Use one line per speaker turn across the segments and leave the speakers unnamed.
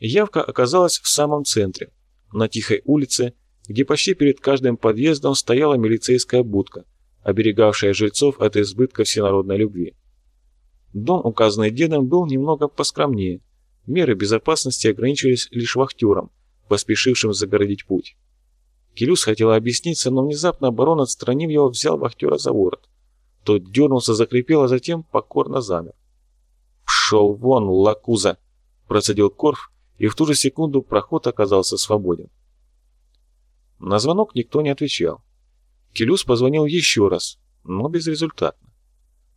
Явка оказалась в самом центре, на тихой улице, где почти перед каждым подъездом стояла милицейская будка, оберегавшая жильцов от избытка всенародной любви. Дом, указанный дедом, был немного поскромнее. Меры безопасности ограничивались лишь вахтером, поспешившим загородить путь. Келюс хотел объясниться, но внезапно барон, отстранив его, взял вахтера за ворот. Тот дернулся, закрепел, а затем покорно замер. «Пшел вон, лакуза!» – процедил Корф, и в ту же секунду проход оказался свободен. На звонок никто не отвечал. Келюс позвонил еще раз, но безрезультатно.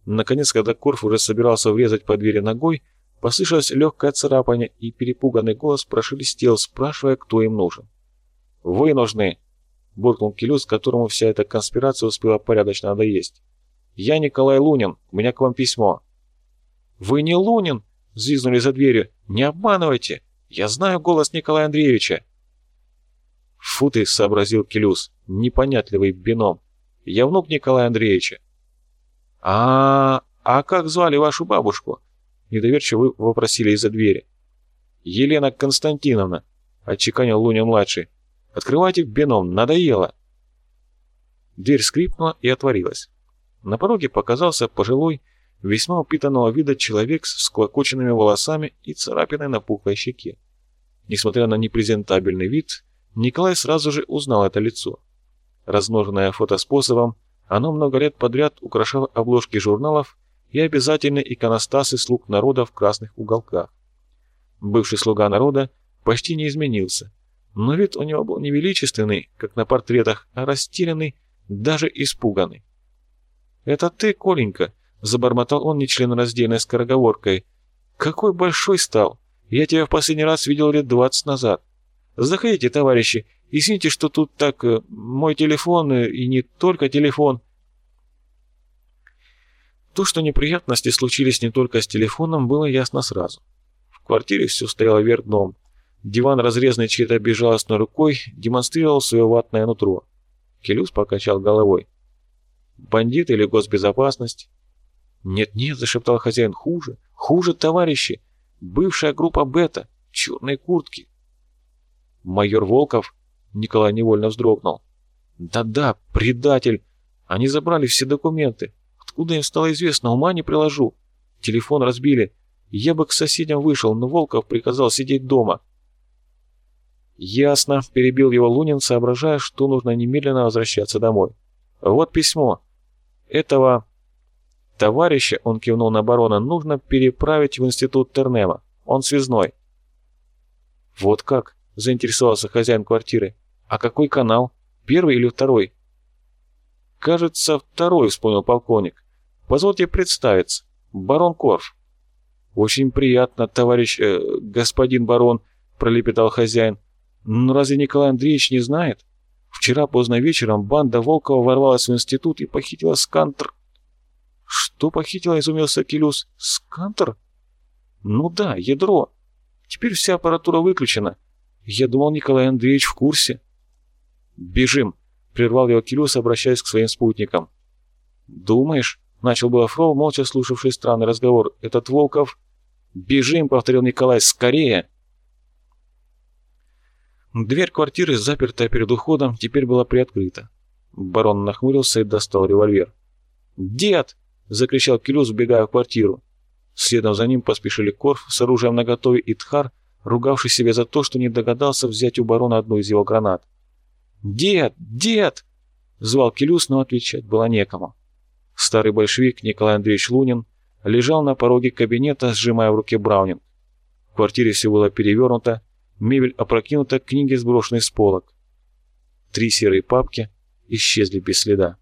Наконец, когда Корф уже собирался врезать по двери ногой, послышалось легкое царапание, и перепуганный голос прошелестел, спрашивая, кто им нужен. «Вы нужны!» — буркнул Келюс, которому вся эта конспирация успела порядочно надоесть. «Я Николай Лунин, у меня к вам письмо». «Вы не Лунин!» — взвизгнули за дверью. «Не обманывайте! Я знаю голос Николая Андреевича!» «Фу ты!» — сообразил Келюс. «Непонятливый бином. Я внук Николая Андреевича». «А, а как звали вашу бабушку?» — недоверчиво вопросили из-за двери. «Елена Константиновна», — отчеканил Луня-младший. «Открывайте бином, надоело». Дверь скрипнула и отворилась. На пороге показался пожилой, весьма упитанного вида человек с всклокоченными волосами и царапиной на пухлой щеке. Несмотря на непрезентабельный вид, Николай сразу же узнал это лицо. Размноженное фотоспособом, оно много лет подряд украшало обложки журналов и обязательные иконостасы слуг народа в красных уголках. Бывший слуга народа почти не изменился, но вид у него был не величественный, как на портретах, а растерянный, даже испуганный. «Это ты, Коленька?» — забормотал он нечленораздельной скороговоркой. «Какой большой стал! Я тебя в последний раз видел лет двадцать назад. Заходите, товарищи, извините, что тут так... Э, мой телефон э, и не только телефон...» То, что неприятности случились не только с телефоном, было ясно сразу. В квартире все стояло вверх дном. Диван, разрезанный чьей-то безжалостной рукой, демонстрировал свое ватное нутро. Келюс покачал головой. Бандит или госбезопасность? «Нет-нет», — зашептал хозяин, — «хуже, хуже, товарищи! Бывшая группа Бета, черные куртки!» «Майор Волков?» — Николай невольно вздрогнул. «Да-да, предатель! Они забрали все документы. Откуда им стало известно, ума не приложу. Телефон разбили. Я бы к соседям вышел, но Волков приказал сидеть дома». «Ясно», — перебил его Лунин, соображая, что нужно немедленно возвращаться домой. «Вот письмо. Этого товарища, он кивнул на барона, нужно переправить в институт Тернема. Он связной. Вот как? Заинтересовался хозяин квартиры. А какой канал? Первый или второй? Кажется, второй, вспомнил полковник. Позвольте представиться. Барон Корф. Очень приятно, товарищ, э, господин барон, пролепетал хозяин. Но разве Николай Андреевич не знает? Вчера поздно вечером банда Волкова ворвалась в институт и похитила скантр... Что похитила, изумился Келюс. Скантр? Ну да, ядро. Теперь вся аппаратура выключена. Я думал, Николай Андреевич в курсе. Бежим, прервал его Келюс, обращаясь к своим спутникам. Думаешь? Начал было Фрол, молча слушавший странный разговор. Этот Волков... «Бежим!» — повторил Николай. «Скорее!» Дверь квартиры, запертая перед уходом, теперь была приоткрыта. Барон нахмурился и достал револьвер. «Дед!» — закричал Келюс, убегая в квартиру. Следом за ним поспешили Корф с оружием наготове и Тхар, ругавший себя за то, что не догадался взять у барона одну из его гранат. «Дед! Дед!» — звал Келюс, но отвечать было некому. Старый большевик Николай Андреевич Лунин лежал на пороге кабинета, сжимая в руке Браунинг. В квартире все было перевернуто, Мебель опрокинута, книги сброшены с полок. Три серые папки исчезли без следа.